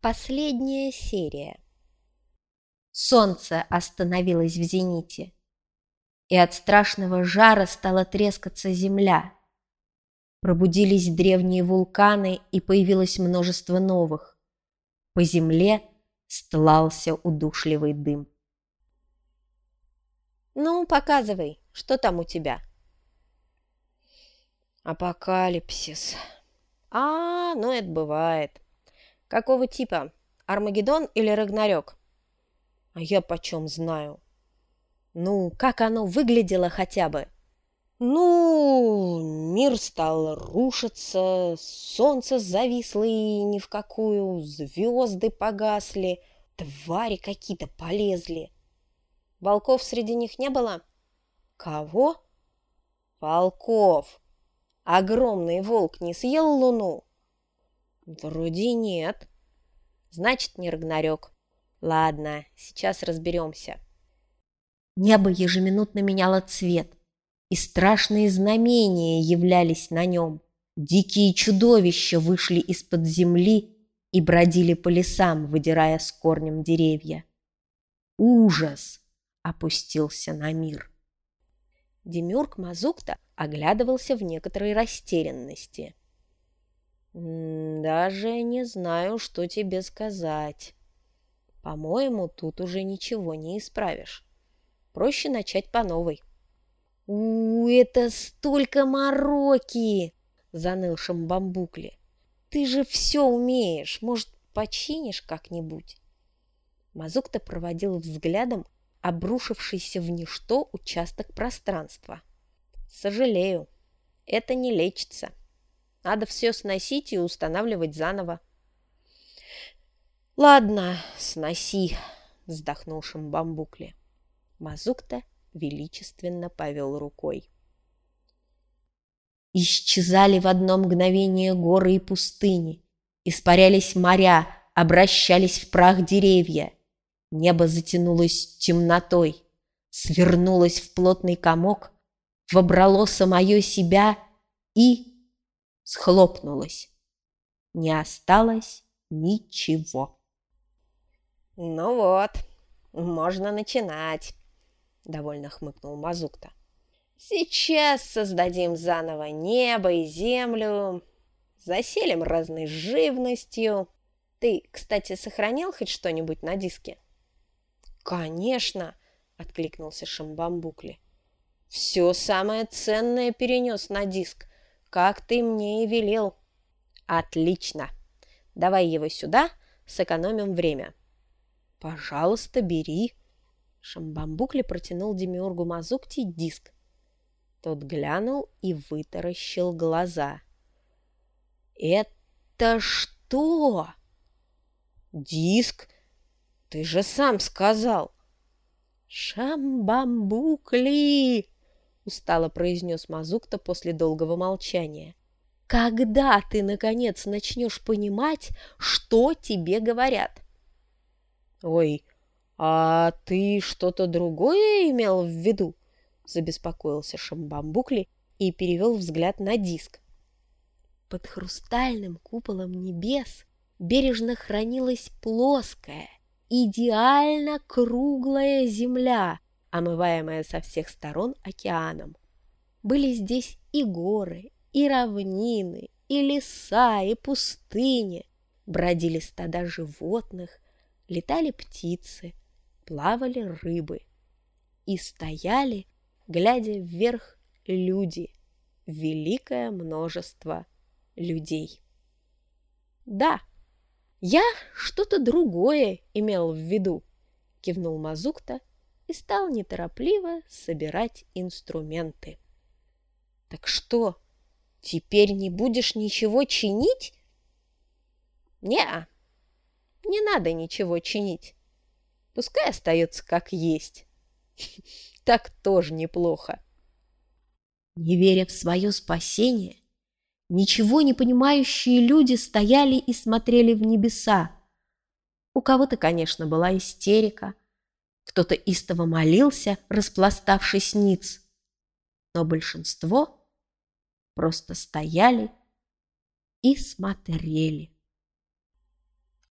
Последняя серия. Солнце остановилось в зените, и от страшного жара стала трескаться земля. Пробудились древние вулканы, и появилось множество новых. По земле стлался удушливый дым. «Ну, показывай, что там у тебя?» «Апокалипсис. А, ну это бывает». Какого типа? Армагеддон или Рагнарёк? А я почем знаю? Ну, как оно выглядело хотя бы? Ну, мир стал рушиться, солнце зависло и ни в какую, звёзды погасли, твари какие-то полезли. Волков среди них не было? Кого? Волков. Огромный волк не съел луну? «Вроде нет». «Значит, не Рагнарёк». «Ладно, сейчас разберемся». Небо ежеминутно меняло цвет, и страшные знамения являлись на нем. Дикие чудовища вышли из-под земли и бродили по лесам, выдирая с корнем деревья. Ужас опустился на мир. Демюрк Мазукта оглядывался в некоторой растерянности – «Даже не знаю, что тебе сказать. По-моему, тут уже ничего не исправишь. Проще начать по новой». «У, это столько мороки!» — заныл Шамбамбукли. «Ты же все умеешь, может, починишь как-нибудь?» Мазук-то проводил взглядом обрушившийся в ничто участок пространства. «Сожалею, это не лечится». Надо все сносить и устанавливать заново. «Ладно, сноси», — вздохнул Шамбамбукли. Мазукта величественно повел рукой. Исчезали в одно мгновение горы и пустыни, испарялись моря, обращались в прах деревья. Небо затянулось темнотой, свернулось в плотный комок, вобрало самое себя и Схлопнулось, Не осталось ничего. «Ну вот, можно начинать», — довольно хмыкнул Мазукта. «Сейчас создадим заново небо и землю, заселим разной живностью. Ты, кстати, сохранил хоть что-нибудь на диске?» «Конечно!» — откликнулся Шамбамбукли. «Все самое ценное перенес на диск как ты мне и велел». «Отлично! Давай его сюда, сэкономим время». «Пожалуйста, бери». Шамбамбукли протянул Демиургу Мазукти диск. Тот глянул и вытаращил глаза. «Это что?» «Диск? Ты же сам сказал!» «Шамбамбукли!» устало произнес Мазукта после долгого молчания. «Когда ты, наконец, начнешь понимать, что тебе говорят?» «Ой, а ты что-то другое имел в виду?» – забеспокоился Шамбамбукли и перевел взгляд на диск. Под хрустальным куполом небес бережно хранилась плоская, идеально круглая земля – омываемая со всех сторон океаном. Были здесь и горы, и равнины, и леса, и пустыни. Бродили стада животных, летали птицы, плавали рыбы. И стояли, глядя вверх, люди, великое множество людей. Да, я что-то другое имел в виду, кивнул Мазукта и стал неторопливо собирать инструменты. «Так что, теперь не будешь ничего чинить?» Не, не надо ничего чинить. Пускай остается как есть. Так тоже неплохо». Не веря в свое спасение, ничего не понимающие люди стояли и смотрели в небеса. У кого-то, конечно, была истерика, кто-то истово молился, распластавшись ниц. Но большинство просто стояли и смотрели.